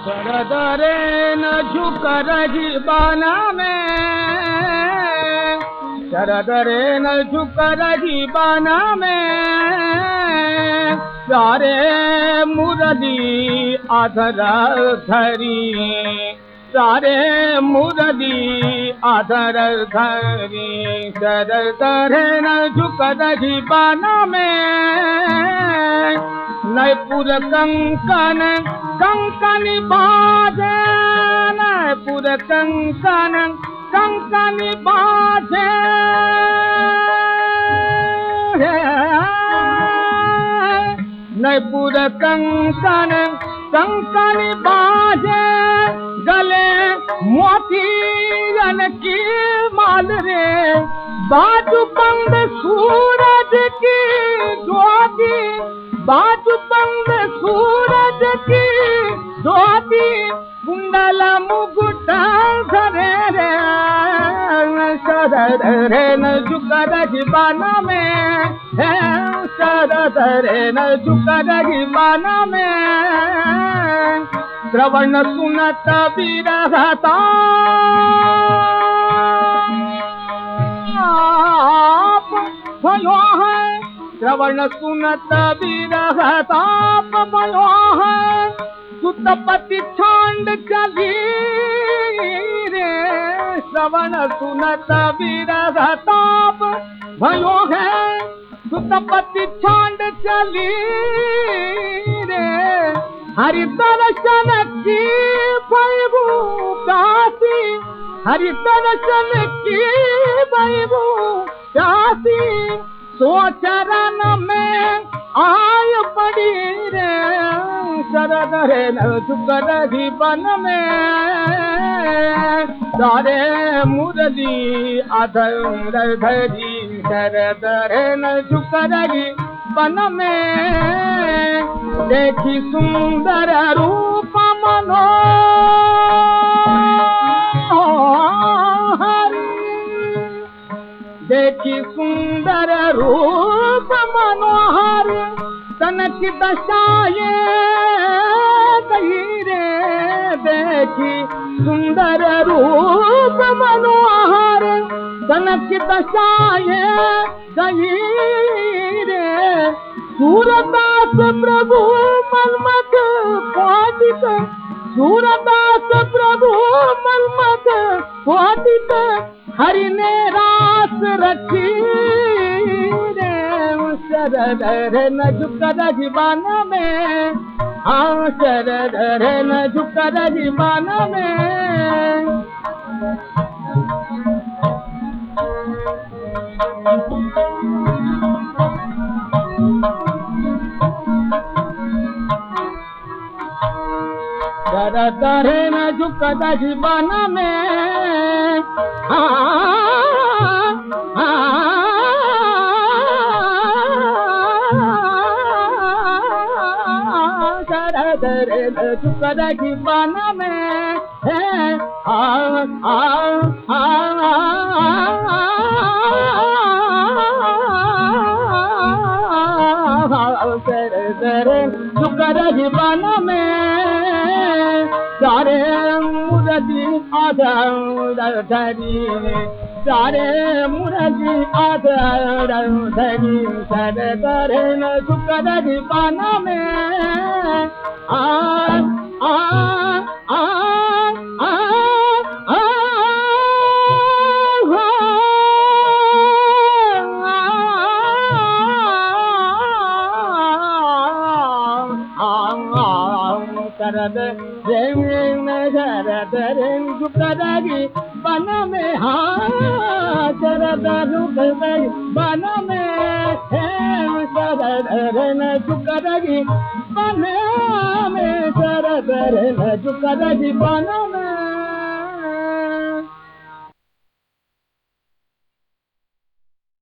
सरदरे न रही बाना में। सरदरे न रही बाना में। सारे मुरली आधर धरी। सारे मुरली आधर धरी। सरदरे न में नयपुर कंकन कंकन बाजे नयपुर कंकन कंकन बाजे। नयपुर कंकन कंकन बाजे, गले मोतीरन की माल रे। बाजू बंद सूरज की न विरहता भयो है श्रवण सुनत विरहताप भयो है सुतपति छांड चली रे श्रवण सुनत विरहताप भयो है सुतपति छांड चली रे हरि दर्शन की भैभू काशी हरि दर्शन की भैभू काशी सोचरन में आय पड़ी रे शरद रे न सुकर बन में सारे रे न सुकर बन में देखी सुंदर रूप मनो तनक दशाए कही रे देखी सुंदर रूप मनोहर। तनक दशाए कही रे सूरदास प्रभु मन्मथ पाटित सूरदास प्रभु मन्मथ पाटित हरि ने रास रखी झुक रजीबान में। हाँ शरद रे न झुक रजीबान में। शरद रे न झुक रजीबान में शरद रे न झुक रजीबान में है आ आ आ शरद रे झुक रजीबान में सारे धरी न सुकर पाना में शरद रुकरगी शरद शरद न में शरद न झुकरगी बन में